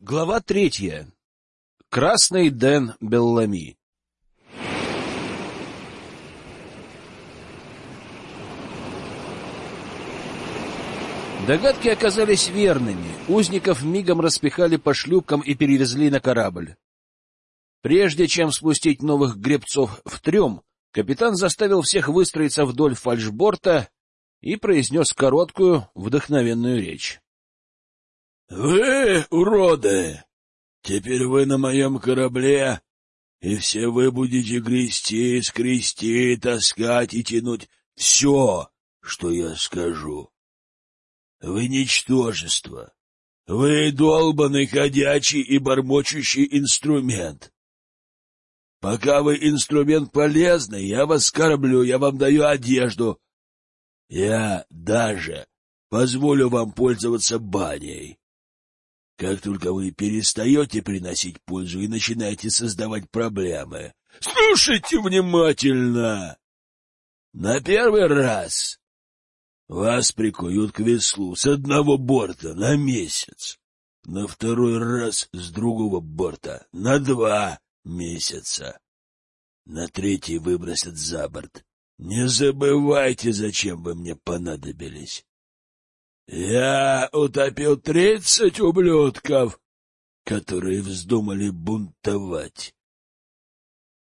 Глава третья. Красный Дэн Беллами. Догадки оказались верными. Узников мигом распихали по шлюпкам и перевезли на корабль. Прежде чем спустить новых гребцов в трюм, капитан заставил всех выстроиться вдоль фальшборта и произнес короткую, вдохновенную речь. «Вы, уроды, теперь вы на моем корабле, и все вы будете грести, скрести, таскать и тянуть все, что я скажу. Вы ничтожество. Вы долбанный, ходячий и бормочущий инструмент. Пока вы инструмент полезный, я вас кормлю, я вам даю одежду. Я даже позволю вам пользоваться баней. Как только вы перестаете приносить пользу и начинаете создавать проблемы, слушайте внимательно. На первый раз вас прикуют к веслу с одного борта на месяц, на второй раз с другого борта на два месяца, на третий выбросят за борт. Не забывайте, зачем вы мне понадобились. Я утопил тридцать ублюдков, которые вздумали бунтовать.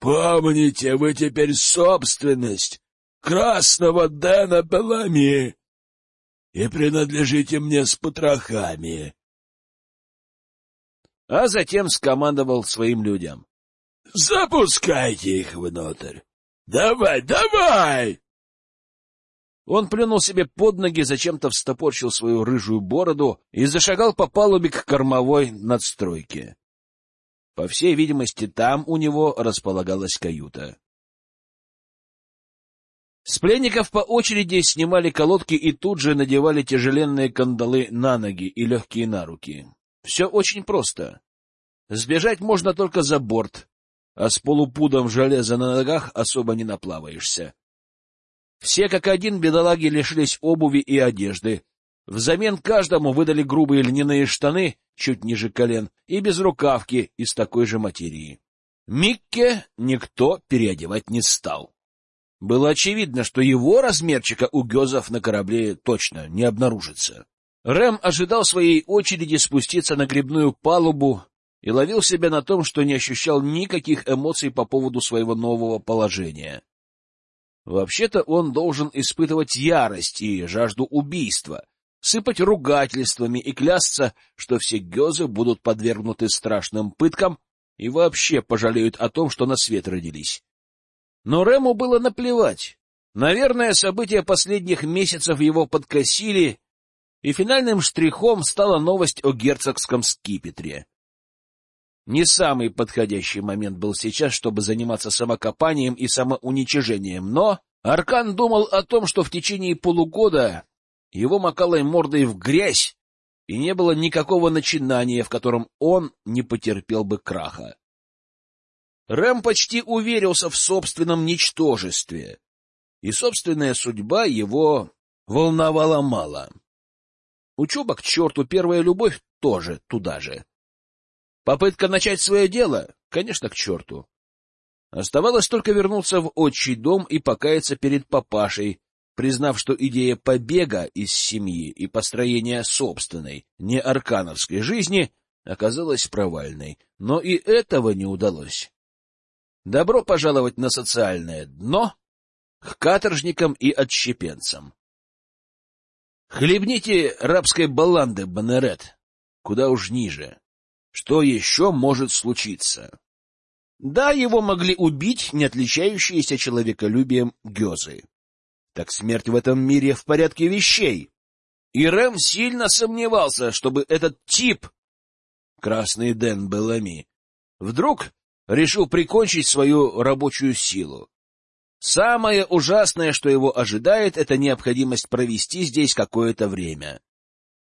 Помните, вы теперь собственность красного Дэна Белами и принадлежите мне с потрохами. А затем скомандовал своим людям. — Запускайте их внутрь! Давай, давай! Он плюнул себе под ноги, зачем-то встопорчил свою рыжую бороду и зашагал по палубе к кормовой надстройке. По всей видимости, там у него располагалась каюта. С пленников по очереди снимали колодки и тут же надевали тяжеленные кандалы на ноги и легкие на руки. Все очень просто. Сбежать можно только за борт, а с полупудом железа на ногах особо не наплаваешься. Все как один бедолаги лишились обуви и одежды. Взамен каждому выдали грубые льняные штаны чуть ниже колен и безрукавки из такой же материи. Микке никто переодевать не стал. Было очевидно, что его размерчика у гезов на корабле точно не обнаружится. Рэм ожидал своей очереди спуститься на грибную палубу и ловил себя на том, что не ощущал никаких эмоций по поводу своего нового положения. Вообще-то он должен испытывать ярость и жажду убийства, сыпать ругательствами и клясться, что все гёзы будут подвергнуты страшным пыткам и вообще пожалеют о том, что на свет родились. Но Рему было наплевать. Наверное, события последних месяцев его подкосили, и финальным штрихом стала новость о герцогском скипетре. Не самый подходящий момент был сейчас, чтобы заниматься самокопанием и самоуничижением, но Аркан думал о том, что в течение полугода его макалой мордой в грязь, и не было никакого начинания, в котором он не потерпел бы краха. Рэм почти уверился в собственном ничтожестве, и собственная судьба его волновала мало. Учеба к черту, первая любовь тоже туда же. Попытка начать свое дело? Конечно, к черту. Оставалось только вернуться в отчий дом и покаяться перед папашей, признав, что идея побега из семьи и построения собственной, не аркановской жизни оказалась провальной. Но и этого не удалось. Добро пожаловать на социальное дно к каторжникам и отщепенцам. Хлебните рабской баланды, Банерет, куда уж ниже. Что еще может случиться? Да, его могли убить не отличающиеся человеколюбием гёзы. Так смерть в этом мире в порядке вещей. И Рэм сильно сомневался, чтобы этот тип, красный Дэн Белами, вдруг решил прикончить свою рабочую силу. Самое ужасное, что его ожидает, это необходимость провести здесь какое-то время.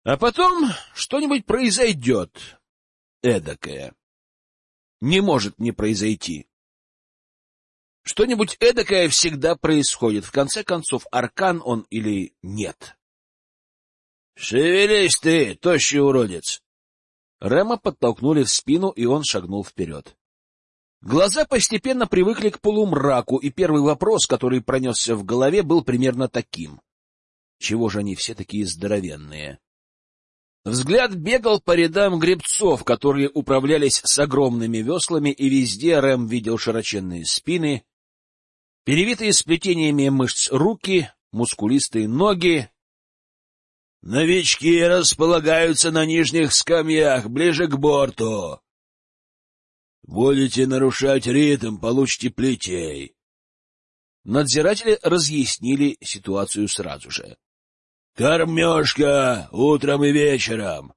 А потом что-нибудь произойдет, эдакое. Не может не произойти. Что-нибудь эдакое всегда происходит. В конце концов, аркан он или нет. — Шевелись ты, тощий уродец! Рема подтолкнули в спину, и он шагнул вперед. Глаза постепенно привыкли к полумраку, и первый вопрос, который пронесся в голове, был примерно таким. Чего же они все такие здоровенные? Взгляд бегал по рядам гребцов, которые управлялись с огромными веслами, и везде Рэм видел широченные спины, перевитые сплетениями мышц руки, мускулистые ноги. «Новички располагаются на нижних скамьях, ближе к борту. Будете нарушать ритм, получите плетей». Надзиратели разъяснили ситуацию сразу же. Кормежка утром и вечером.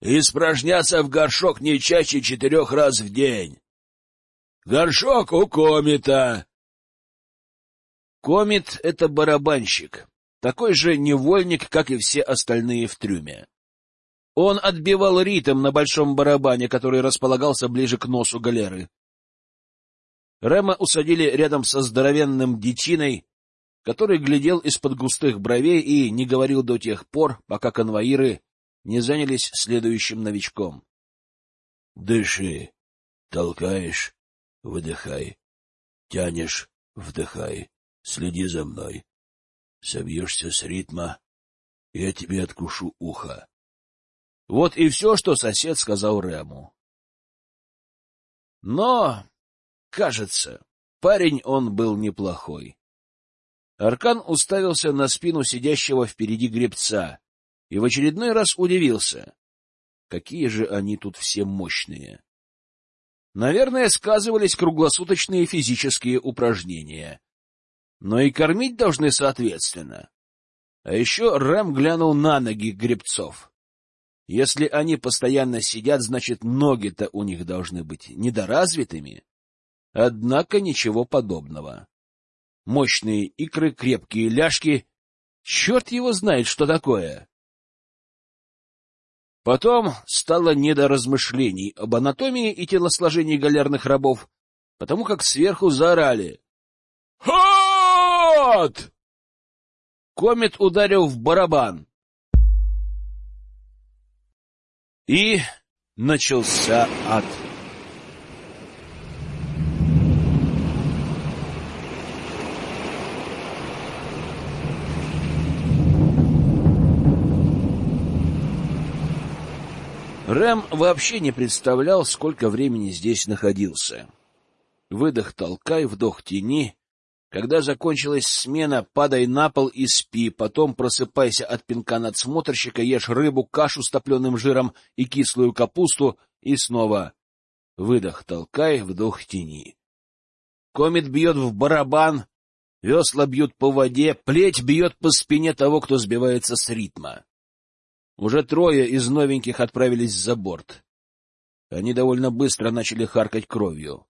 Испражняться в горшок не чаще четырех раз в день. Горшок у комита. Комит — это барабанщик, такой же невольник, как и все остальные в трюме. Он отбивал ритм на большом барабане, который располагался ближе к носу галеры. Рема усадили рядом со здоровенным детиной, который глядел из-под густых бровей и не говорил до тех пор, пока конвоиры не занялись следующим новичком. — Дыши, толкаешь, выдыхай, тянешь, вдыхай, следи за мной. Собьешься с ритма, я тебе откушу ухо. Вот и все, что сосед сказал Рэму. Но, кажется, парень он был неплохой. Аркан уставился на спину сидящего впереди гребца и в очередной раз удивился. Какие же они тут все мощные! Наверное, сказывались круглосуточные физические упражнения. Но и кормить должны соответственно. А еще Рэм глянул на ноги гребцов. Если они постоянно сидят, значит, ноги-то у них должны быть недоразвитыми. Однако ничего подобного мощные икры, крепкие ляжки. Черт его знает, что такое. Потом стало не до размышлений об анатомии и телосложении галерных рабов, потому как сверху заорали. «Ход!» Комет ударил в барабан. И начался ад. Рэм вообще не представлял, сколько времени здесь находился. Выдох толкай, вдох тени. Когда закончилась смена, падай на пол и спи, потом просыпайся от пинка надсмотрщика, ешь рыбу, кашу с топленым жиром и кислую капусту, и снова выдох толкай, вдох тени. Комет бьет в барабан, весла бьют по воде, плеть бьет по спине того, кто сбивается с ритма. Уже трое из новеньких отправились за борт. Они довольно быстро начали харкать кровью.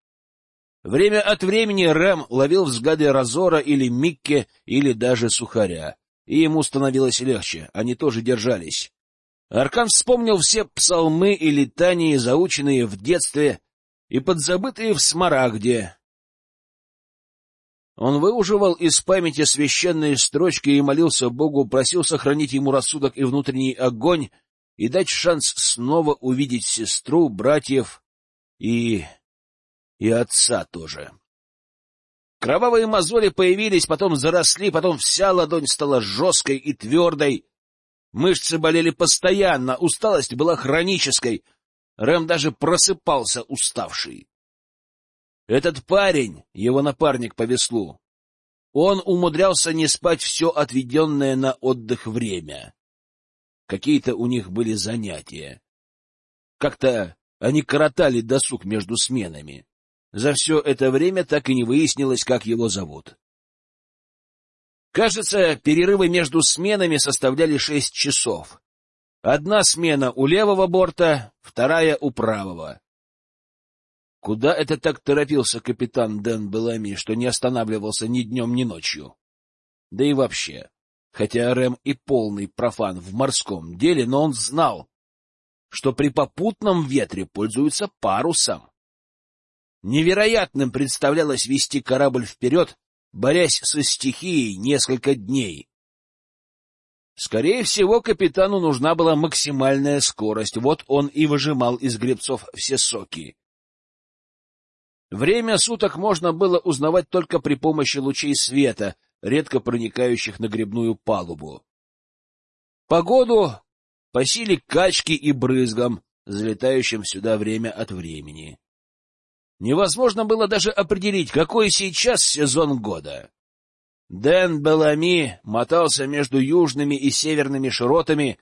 Время от времени Рэм ловил взгляды Разора или Микки, или даже Сухаря, и ему становилось легче, они тоже держались. Аркан вспомнил все псалмы и летания, заученные в детстве и подзабытые в Смарагде, он выуживал из памяти священные строчки и молился Богу, просил сохранить ему рассудок и внутренний огонь и дать шанс снова увидеть сестру, братьев и... и отца тоже. Кровавые мозоли появились, потом заросли, потом вся ладонь стала жесткой и твердой. Мышцы болели постоянно, усталость была хронической. Рэм даже просыпался уставший. Этот парень, его напарник по веслу, он умудрялся не спать все отведенное на отдых время. Какие-то у них были занятия. Как-то они коротали досуг между сменами. За все это время так и не выяснилось, как его зовут. Кажется, перерывы между сменами составляли шесть часов. Одна смена у левого борта, вторая у правого. Куда это так торопился капитан Дэн Белами, что не останавливался ни днем, ни ночью? Да и вообще, хотя Рэм и полный профан в морском деле, но он знал, что при попутном ветре пользуются парусом. Невероятным представлялось вести корабль вперед, борясь со стихией несколько дней. Скорее всего, капитану нужна была максимальная скорость, вот он и выжимал из гребцов все соки. Время суток можно было узнавать только при помощи лучей света, редко проникающих на гребную палубу. Погоду по силе качки и брызгам, залетающим сюда время от времени. Невозможно было даже определить, какой сейчас сезон года. Дэн Белами мотался между южными и северными широтами,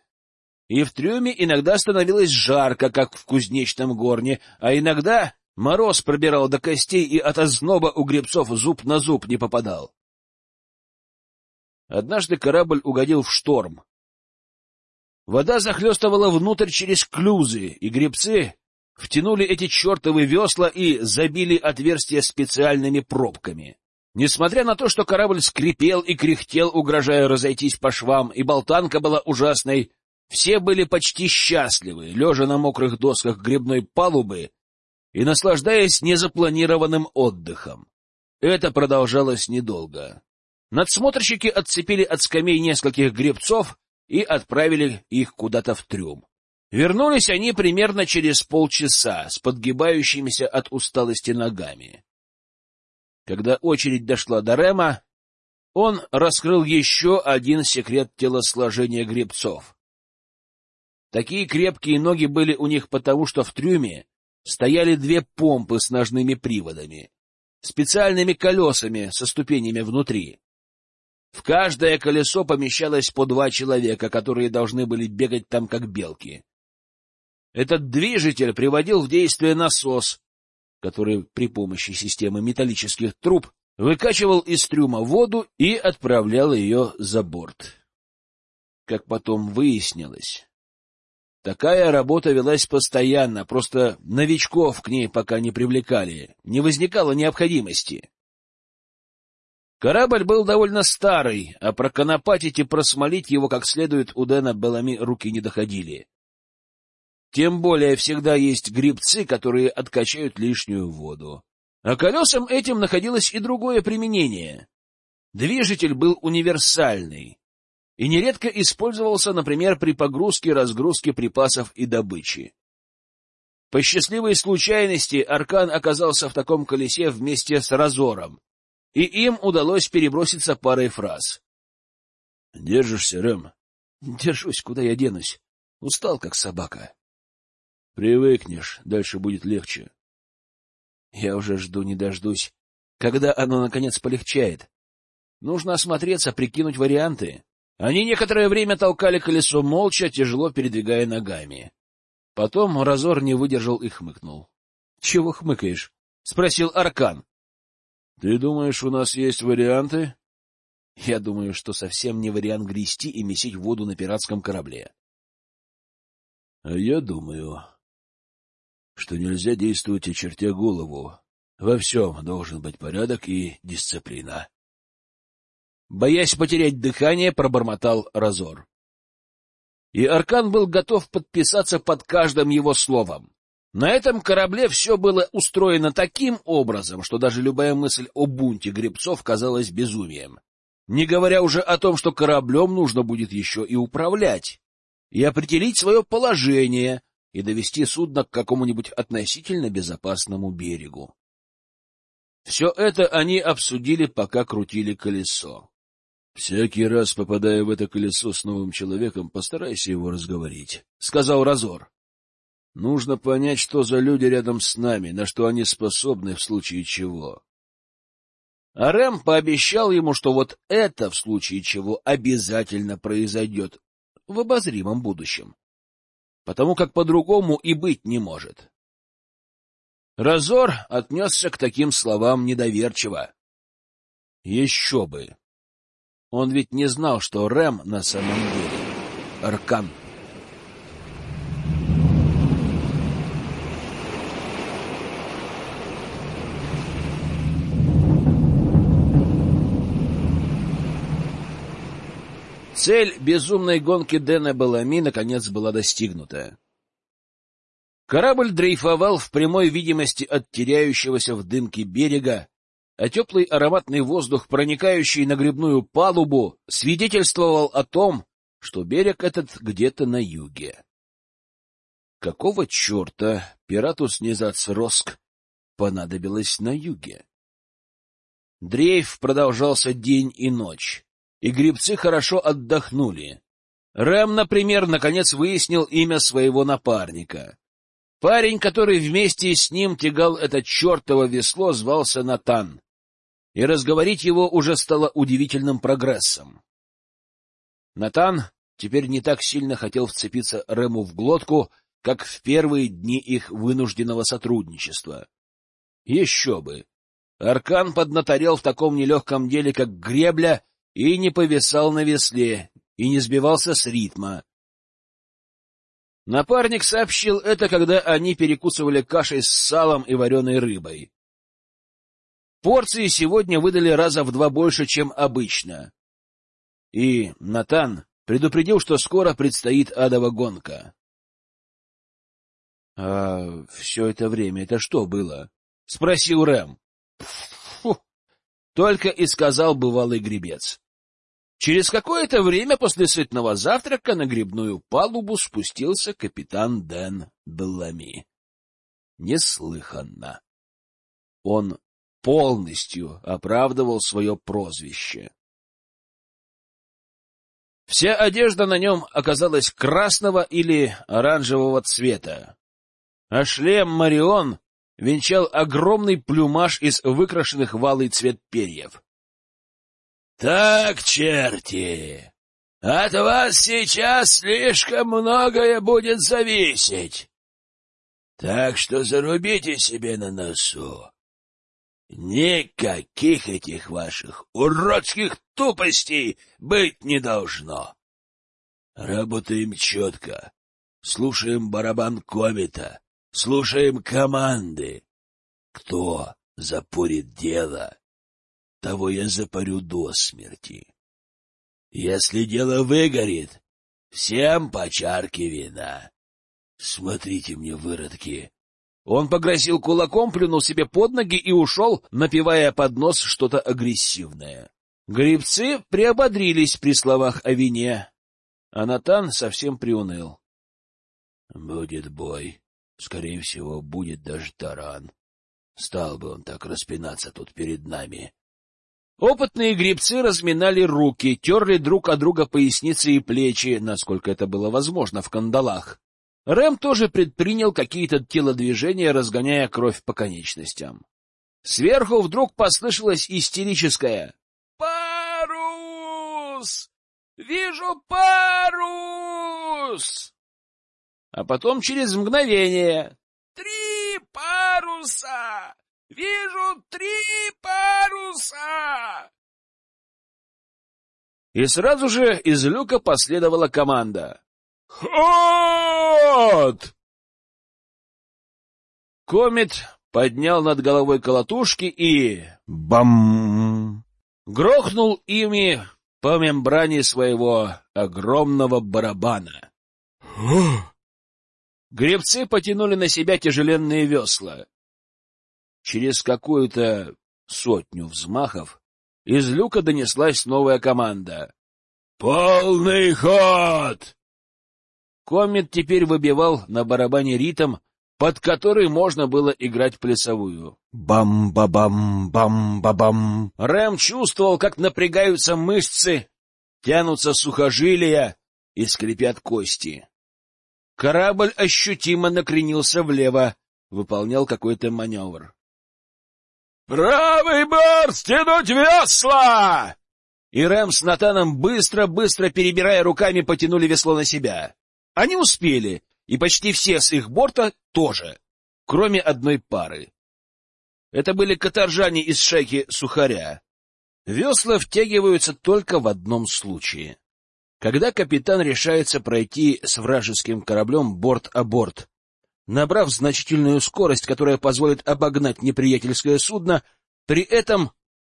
и в трюме иногда становилось жарко, как в кузнечном горне, а иногда мороз пробирал до костей, и от озноба у гребцов зуб на зуб не попадал. Однажды корабль угодил в шторм. Вода захлестывала внутрь через клюзы, и гребцы втянули эти чертовы весла и забили отверстия специальными пробками. Несмотря на то, что корабль скрипел и кряхтел, угрожая разойтись по швам, и болтанка была ужасной, все были почти счастливы, лежа на мокрых досках гребной палубы и наслаждаясь незапланированным отдыхом. Это продолжалось недолго. Надсмотрщики отцепили от скамей нескольких гребцов и отправили их куда-то в трюм. Вернулись они примерно через полчаса с подгибающимися от усталости ногами. Когда очередь дошла до Рема, он раскрыл еще один секрет телосложения гребцов. Такие крепкие ноги были у них потому, что в трюме стояли две помпы с ножными приводами, специальными колесами со ступенями внутри. В каждое колесо помещалось по два человека, которые должны были бегать там как белки. Этот движитель приводил в действие насос, который при помощи системы металлических труб выкачивал из трюма воду и отправлял ее за борт. Как потом выяснилось, такая работа велась постоянно, просто новичков к ней пока не привлекали, не возникало необходимости. Корабль был довольно старый, а проконопатить и просмолить его как следует у Дэна Белами руки не доходили. Тем более всегда есть грибцы, которые откачают лишнюю воду. А колесам этим находилось и другое применение. Движитель был универсальный и нередко использовался, например, при погрузке-разгрузке припасов и добычи. По счастливой случайности Аркан оказался в таком колесе вместе с Разором, и им удалось переброситься парой фраз. — Держишься, Рэм? — Держусь, куда я денусь. Устал, как собака. Привыкнешь, дальше будет легче. Я уже жду не дождусь, когда оно, наконец, полегчает. Нужно осмотреться, прикинуть варианты. Они некоторое время толкали колесо молча, тяжело передвигая ногами. Потом Разор не выдержал и хмыкнул. — Чего хмыкаешь? — спросил Аркан. — Ты думаешь, у нас есть варианты? — Я думаю, что совсем не вариант грести и месить воду на пиратском корабле. — А я думаю, что нельзя действовать, очертя голову. Во всем должен быть порядок и дисциплина. Боясь потерять дыхание, пробормотал Разор. И Аркан был готов подписаться под каждым его словом. На этом корабле все было устроено таким образом, что даже любая мысль о бунте гребцов казалась безумием. Не говоря уже о том, что кораблем нужно будет еще и управлять, и определить свое положение, и довести судно к какому-нибудь относительно безопасному берегу. Все это они обсудили, пока крутили колесо. — Всякий раз, попадая в это колесо с новым человеком, постарайся его разговорить, — сказал Разор. — Нужно понять, что за люди рядом с нами, на что они способны в случае чего. А Рэм пообещал ему, что вот это в случае чего обязательно произойдет в обозримом будущем потому как по-другому и быть не может. Разор отнесся к таким словам недоверчиво. Еще бы! Он ведь не знал, что Рэм на самом деле — Аркан. Цель безумной гонки Дэна Белами наконец была достигнута. Корабль дрейфовал в прямой видимости от теряющегося в дымке берега, а теплый ароматный воздух, проникающий на грибную палубу, свидетельствовал о том, что берег этот где-то на юге. Какого черта пирату Снизацроск понадобилось на юге? Дрейф продолжался день и ночь, и грибцы хорошо отдохнули. Рэм, например, наконец выяснил имя своего напарника. Парень, который вместе с ним тягал это чертово весло, звался Натан, и разговорить его уже стало удивительным прогрессом. Натан теперь не так сильно хотел вцепиться Рэму в глотку, как в первые дни их вынужденного сотрудничества. Еще бы! Аркан поднаторел в таком нелегком деле, как гребля, и не повисал на весле, и не сбивался с ритма. Напарник сообщил это, когда они перекусывали кашей с салом и вареной рыбой. Порции сегодня выдали раза в два больше, чем обычно. И Натан предупредил, что скоро предстоит адова гонка. — А все это время это что было? — спросил Рэм. — Только и сказал бывалый гребец. Через какое-то время после сытного завтрака на грибную палубу спустился капитан Дэн Беллами. Неслыханно. Он полностью оправдывал свое прозвище. Вся одежда на нем оказалась красного или оранжевого цвета, а шлем Марион венчал огромный плюмаж из выкрашенных в цвет перьев. Так, черти, от вас сейчас слишком многое будет зависеть. Так что зарубите себе на носу. Никаких этих ваших уродских тупостей быть не должно. Работаем четко, слушаем барабан комета, слушаем команды. Кто запорит дело, того я запарю до смерти. Если дело выгорит, всем по чарке вина. Смотрите мне, выродки. Он погрозил кулаком, плюнул себе под ноги и ушел, напивая под нос что-то агрессивное. Грибцы приободрились при словах о вине, а Натан совсем приуныл. — Будет бой. Скорее всего, будет даже таран. Стал бы он так распинаться тут перед нами. Опытные грибцы разминали руки, терли друг от друга поясницы и плечи, насколько это было возможно в кандалах. Рэм тоже предпринял какие-то телодвижения, разгоняя кровь по конечностям. Сверху вдруг послышалось истерическое «Парус! Вижу парус!» А потом через мгновение «Три паруса! Вижу три паруса! И сразу же из люка последовала команда. «Ход!» Комет поднял над головой колотушки и... Бам! Грохнул ими по мембране своего огромного барабана. Гребцы потянули на себя тяжеленные весла. Через какую-то сотню взмахов из люка донеслась новая команда. «Полный ход!» Комет теперь выбивал на барабане ритм, под который можно было играть плясовую. Бам-ба-бам-бам-ба-бам. Рэм чувствовал, как напрягаются мышцы, тянутся сухожилия и скрипят кости. Корабль ощутимо накренился влево, выполнял какой-то маневр. «Правый борт! Стянуть весла!» И Рэм с Натаном, быстро-быстро перебирая руками, потянули весло на себя. Они успели, и почти все с их борта тоже, кроме одной пары. Это были каторжане из шайки Сухаря. Весла втягиваются только в одном случае. Когда капитан решается пройти с вражеским кораблем борт-а-борт, набрав значительную скорость, которая позволит обогнать неприятельское судно, при этом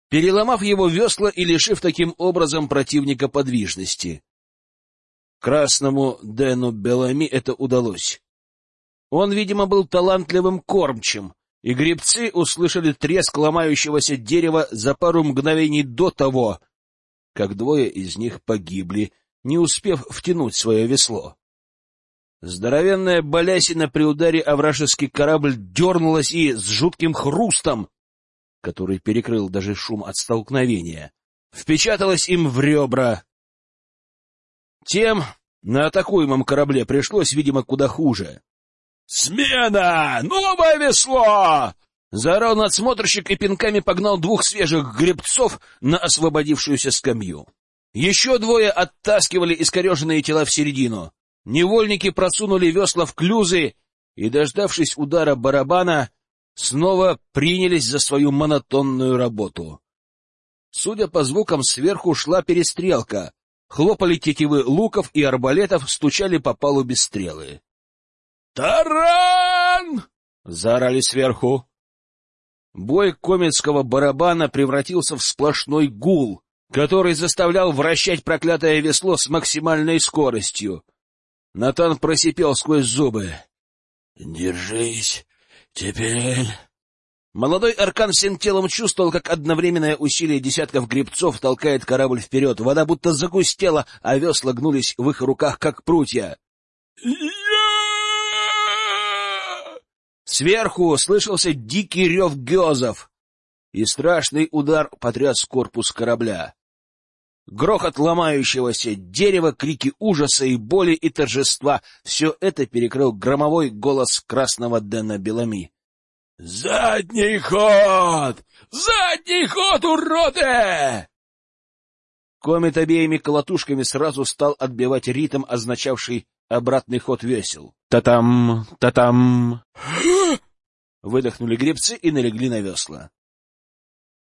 переломав его весла и лишив таким образом противника подвижности. Красному Дэну Белами это удалось. Он, видимо, был талантливым кормчим, и гребцы услышали треск ломающегося дерева за пару мгновений до того, как двое из них погибли не успев втянуть свое весло. Здоровенная балясина при ударе о вражеский корабль дернулась и с жутким хрустом, который перекрыл даже шум от столкновения, впечаталась им в ребра. Тем на атакуемом корабле пришлось, видимо, куда хуже. «Смена! Новое весло!» Заорал надсмотрщик и пинками погнал двух свежих гребцов на освободившуюся скамью. Еще двое оттаскивали искореженные тела в середину. Невольники просунули весла в клюзы и, дождавшись удара барабана, снова принялись за свою монотонную работу. Судя по звукам, сверху шла перестрелка. Хлопали тетивы луков и арбалетов, стучали по палубе стрелы. «Таран!» — заорали сверху. Бой кометского барабана превратился в сплошной гул, который заставлял вращать проклятое весло с максимальной скоростью. Натан просипел сквозь зубы. — Держись, теперь... Молодой Аркан всем телом чувствовал, как одновременное усилие десятков гребцов толкает корабль вперед. Вода будто загустела, а весла гнулись в их руках, как прутья. Сверху слышался дикий рев гезов, и страшный удар потряс корпус корабля. Грохот ломающегося дерева, крики ужаса и боли и торжества — все это перекрыл громовой голос красного Дэна Белами. — Задний ход! Задний ход, уроды! Комет обеими колотушками сразу стал отбивать ритм, означавший обратный ход весел. «Та-там! Та-там!» Выдохнули гребцы и налегли на весла.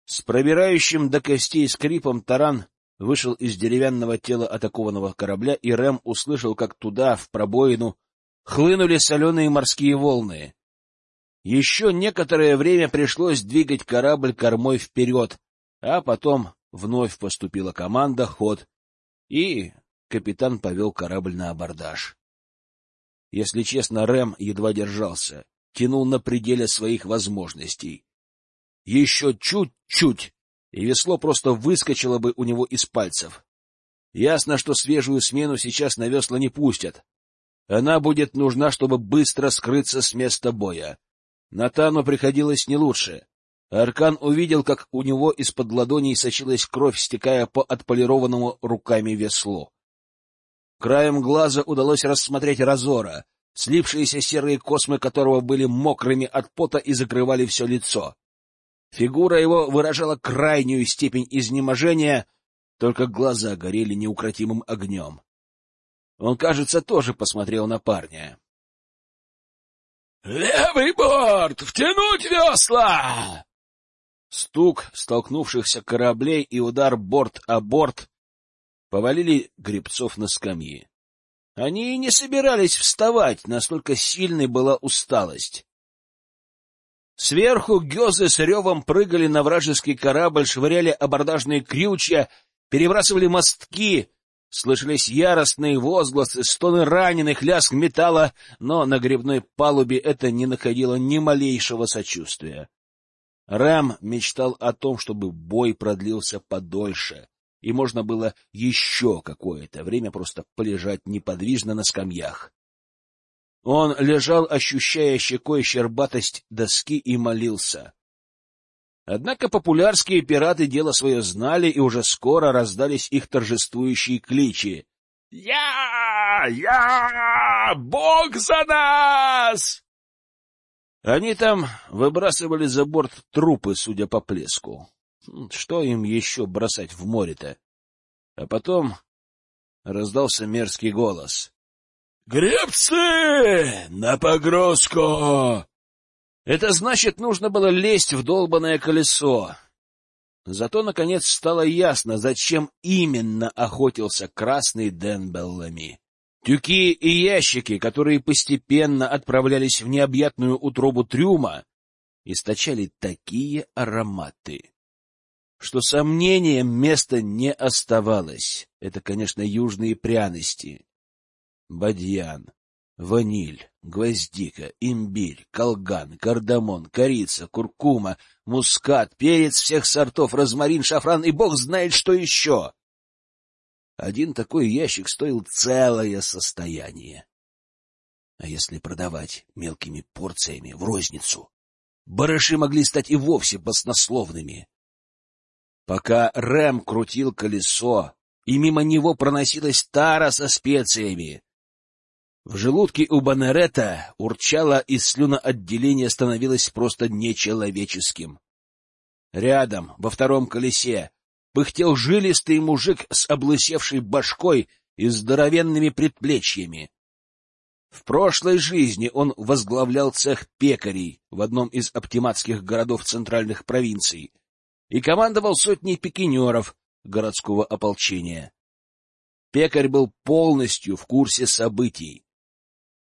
С пробирающим до костей скрипом таран вышел из деревянного тела атакованного корабля, и Рэм услышал, как туда, в пробоину, хлынули соленые морские волны. Еще некоторое время пришлось двигать корабль кормой вперед, а потом вновь поступила команда «Ход», и капитан повел корабль на абордаж. Если честно, Рэм едва держался, тянул на пределе своих возможностей. Еще чуть-чуть, и весло просто выскочило бы у него из пальцев. Ясно, что свежую смену сейчас на весла не пустят. Она будет нужна, чтобы быстро скрыться с места боя. Натану приходилось не лучше. Аркан увидел, как у него из-под ладоней сочилась кровь, стекая по отполированному руками веслу. Краем глаза удалось рассмотреть Разора, слипшиеся серые космы которого были мокрыми от пота и закрывали все лицо. Фигура его выражала крайнюю степень изнеможения, только глаза горели неукротимым огнем. Он, кажется, тоже посмотрел на парня. — Левый борт! Втянуть весла! Стук столкнувшихся кораблей и удар борт о борт повалили гребцов на скамьи. Они и не собирались вставать, настолько сильной была усталость. Сверху гёзы с ревом прыгали на вражеский корабль, швыряли абордажные крючья, перебрасывали мостки, слышались яростные возгласы, стоны раненых, лязг металла, но на гребной палубе это не находило ни малейшего сочувствия. Рэм мечтал о том, чтобы бой продлился подольше, и можно было еще какое-то время просто полежать неподвижно на скамьях. Он лежал, ощущая щекой щербатость доски, и молился. Однако популярские пираты дело свое знали, и уже скоро раздались их торжествующие кличи. «Я! Я! Бог за нас!» Они там выбрасывали за борт трупы, судя по плеску. Что им еще бросать в море-то? А потом раздался мерзкий голос. — Гребцы! На погрузку! Это значит, нужно было лезть в долбанное колесо. Зато, наконец, стало ясно, зачем именно охотился красный Дэн Беллами. Тюки и ящики, которые постепенно отправлялись в необъятную утробу трюма, источали такие ароматы, что сомнением места не оставалось. Это, конечно, южные пряности. Бадьян, ваниль, гвоздика, имбирь, колган, кардамон, корица, куркума, мускат, перец всех сортов, розмарин, шафран и бог знает что еще. Один такой ящик стоил целое состояние. А если продавать мелкими порциями в розницу, барыши могли стать и вовсе баснословными. Пока Рэм крутил колесо, и мимо него проносилась тара со специями, в желудке у Банерета урчало, и слюноотделение становилось просто нечеловеческим. Рядом, во втором колесе, пыхтел жилистый мужик с облысевшей башкой и здоровенными предплечьями. В прошлой жизни он возглавлял цех пекарей в одном из оптиматских городов центральных провинций и командовал сотней пикинеров городского ополчения. Пекарь был полностью в курсе событий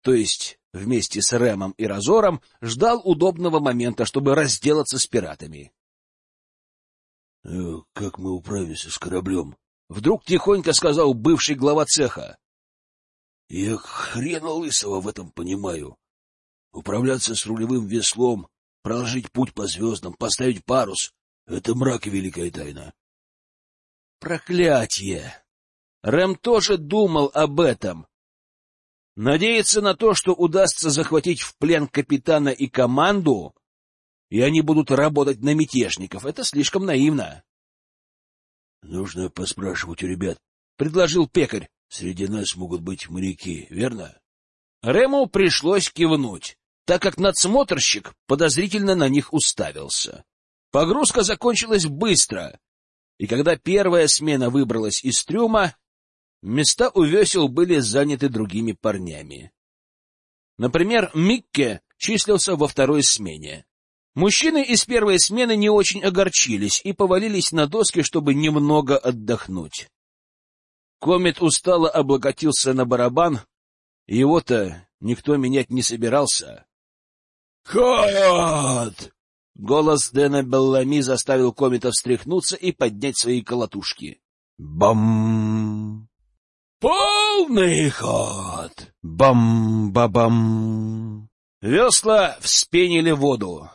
то есть вместе с Рэмом и Разором, ждал удобного момента, чтобы разделаться с пиратами. «Э, — Как мы управимся с кораблем? — вдруг тихонько сказал бывший глава цеха. — Я хрена лысого в этом понимаю. Управляться с рулевым веслом, проложить путь по звездам, поставить парус — это мрак и великая тайна. Проклятье! Рэм тоже думал об этом, Надеяться на то, что удастся захватить в плен капитана и команду, и они будут работать на мятежников, это слишком наивно. — Нужно поспрашивать у ребят, — предложил пекарь. — Среди нас могут быть моряки, верно? Рему пришлось кивнуть, так как надсмотрщик подозрительно на них уставился. Погрузка закончилась быстро, и когда первая смена выбралась из трюма, Места у весел были заняты другими парнями. Например, Микке числился во второй смене. Мужчины из первой смены не очень огорчились и повалились на доски, чтобы немного отдохнуть. Комет устало облокотился на барабан, его-то никто менять не собирался. «Ход!» Голос Дэна Беллами заставил Комета встряхнуться и поднять свои колотушки. «Бам!» Полный ход! Бам-ба-бам! Весла вспенили воду.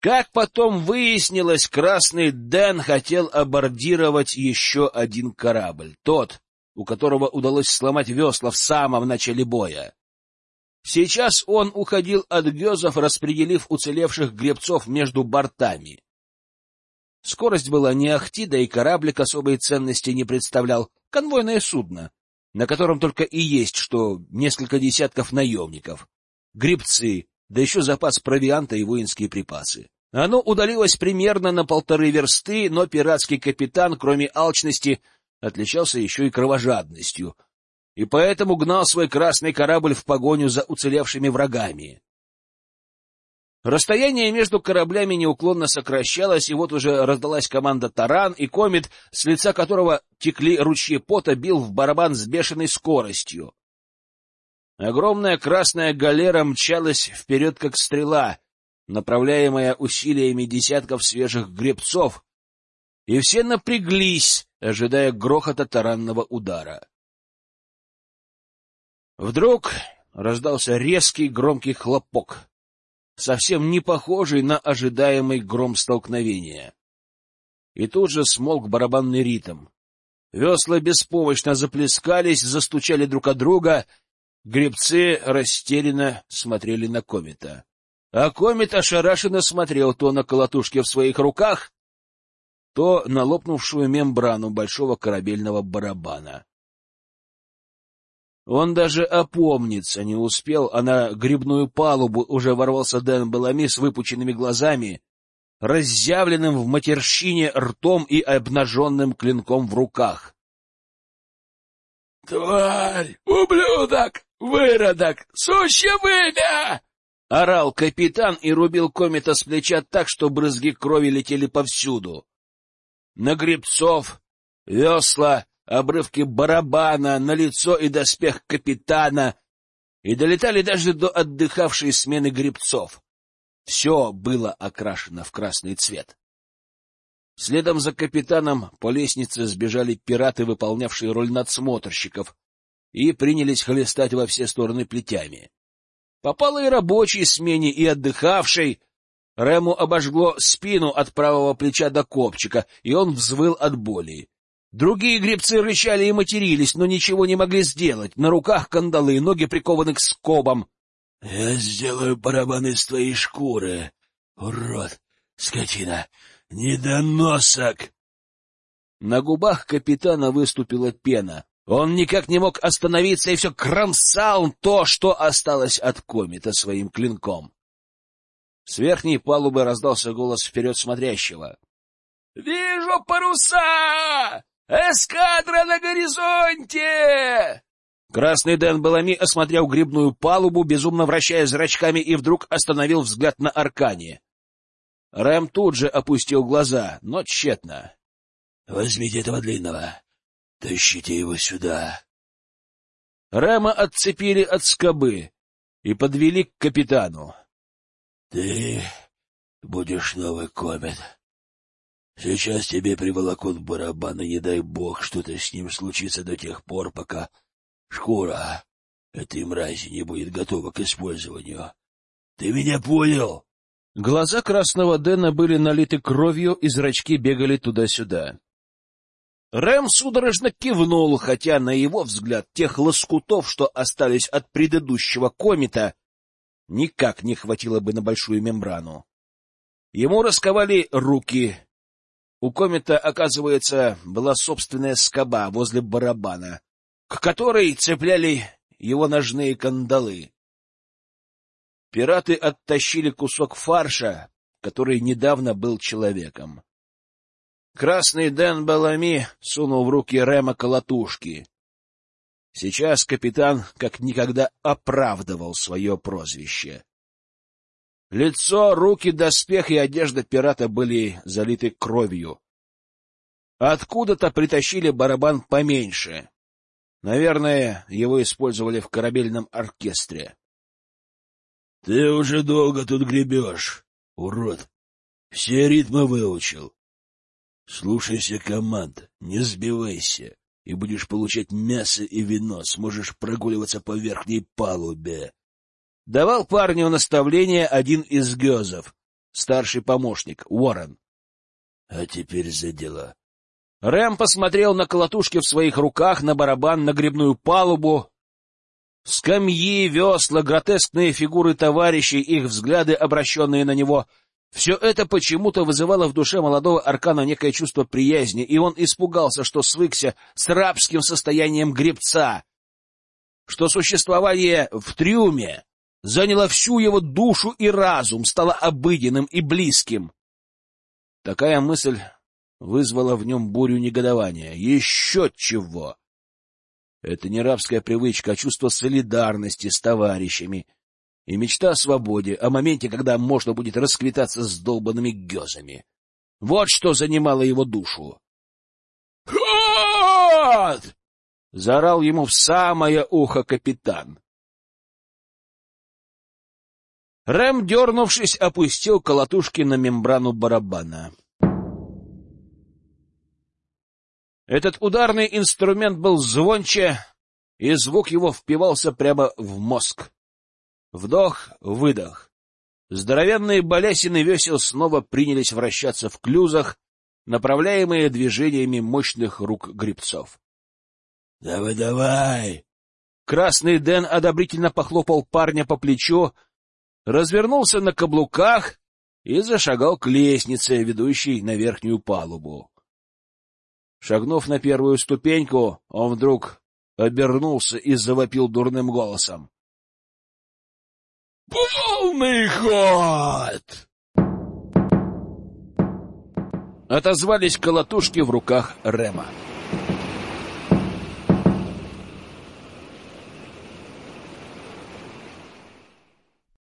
Как потом выяснилось, Красный Дэн хотел абордировать еще один корабль, тот, у которого удалось сломать весла в самом начале боя. Сейчас он уходил от гезов, распределив уцелевших гребцов между бортами. Скорость была не ахти, да и кораблик особой ценности не представлял, конвойное судно, на котором только и есть что несколько десятков наемников, грибцы, да еще запас провианта и воинские припасы. Оно удалилось примерно на полторы версты, но пиратский капитан, кроме алчности, отличался еще и кровожадностью, и поэтому гнал свой красный корабль в погоню за уцелевшими врагами. Расстояние между кораблями неуклонно сокращалось, и вот уже раздалась команда «Таран», и комет, с лица которого текли ручьи пота, бил в барабан с бешеной скоростью. Огромная красная галера мчалась вперед, как стрела, направляемая усилиями десятков свежих гребцов, и все напряглись, ожидая грохота таранного удара. Вдруг раздался резкий громкий хлопок — совсем не похожий на ожидаемый гром столкновения. И тут же смолк барабанный ритм. Весла беспомощно заплескались, застучали друг от друга, гребцы растерянно смотрели на комета. А комет ошарашенно смотрел то на колотушки в своих руках, то на лопнувшую мембрану большого корабельного барабана. Он даже опомниться не успел, а на грибную палубу уже ворвался Дэн Белами с выпученными глазами, разъявленным в матерщине ртом и обнаженным клинком в руках. — Тварь! Ублюдок! Выродок! Сущее вымя! — орал капитан и рубил комета с плеча так, что брызги крови летели повсюду. На гребцов, весла, обрывки барабана на лицо и доспех капитана и долетали даже до отдыхавшей смены грибцов. Все было окрашено в красный цвет. Следом за капитаном по лестнице сбежали пираты, выполнявшие роль надсмотрщиков, и принялись хлестать во все стороны плетями. Попало и рабочей смене, и отдыхавшей. Рему обожгло спину от правого плеча до копчика, и он взвыл от боли. Другие гребцы рычали и матерились, но ничего не могли сделать. На руках кандалы, ноги прикованы к скобам. — Я сделаю барабан из твоей шкуры. Урод, скотина, недоносок! На губах капитана выступила пена. Он никак не мог остановиться и все кромсал то, что осталось от комета своим клинком. С верхней палубы раздался голос вперед смотрящего. — Вижу паруса! Эскадра на горизонте! Красный Дэн Белами осмотрел грибную палубу, безумно вращая зрачками, и вдруг остановил взгляд на Аркане. Рэм тут же опустил глаза, но тщетно. — Возьмите этого длинного. Тащите его сюда. Рэма отцепили от скобы и подвели к капитану. — Ты будешь новый комет. Сейчас тебе приволокут барабан, и не дай бог что-то с ним случится до тех пор, пока шкура этой мрази не будет готова к использованию. Ты меня понял? Глаза красного Дэна были налиты кровью, и зрачки бегали туда-сюда. Рэм судорожно кивнул, хотя, на его взгляд, тех лоскутов, что остались от предыдущего комета, никак не хватило бы на большую мембрану. Ему расковали руки. У комета, оказывается, была собственная скоба возле барабана, к которой цепляли его ножные кандалы. Пираты оттащили кусок фарша, который недавно был человеком. Красный Дэн Балами сунул в руки Рема колотушки. Сейчас капитан как никогда оправдывал свое прозвище. Лицо, руки, доспех и одежда пирата были залиты кровью. Откуда-то притащили барабан поменьше. Наверное, его использовали в корабельном оркестре. — Ты уже долго тут гребешь, урод. Все ритмы выучил. Слушайся команд, не сбивайся, и будешь получать мясо и вино, сможешь прогуливаться по верхней палубе. Давал парню наставление один из гёзов, старший помощник, Уоррен. А теперь за дело. Рэм посмотрел на колотушки в своих руках, на барабан, на грибную палубу. Скамьи, весла, гротескные фигуры товарищей, их взгляды, обращенные на него — все это почему-то вызывало в душе молодого Аркана некое чувство приязни, и он испугался, что свыкся с рабским состоянием гребца, что существование в трюме заняло всю его душу и разум, стало обыденным и близким. Такая мысль вызвала в нем бурю негодования. Еще чего! Это не рабская привычка, а чувство солидарности с товарищами — и мечта о свободе, о моменте, когда можно будет расквитаться с долбанными гёзами. Вот что занимало его душу. «Ход!» — заорал ему в самое ухо капитан. Рэм, дернувшись, опустил колотушки на мембрану барабана. Этот ударный инструмент был звонче, и звук его впивался прямо в мозг. Вдох, выдох. Здоровенные балясины весел снова принялись вращаться в клюзах, направляемые движениями мощных рук грибцов. — Давай, давай! Красный Дэн одобрительно похлопал парня по плечу, развернулся на каблуках и зашагал к лестнице, ведущей на верхнюю палубу. Шагнув на первую ступеньку, он вдруг обернулся и завопил дурным голосом. Полный ход! Отозвались колотушки в руках Рема.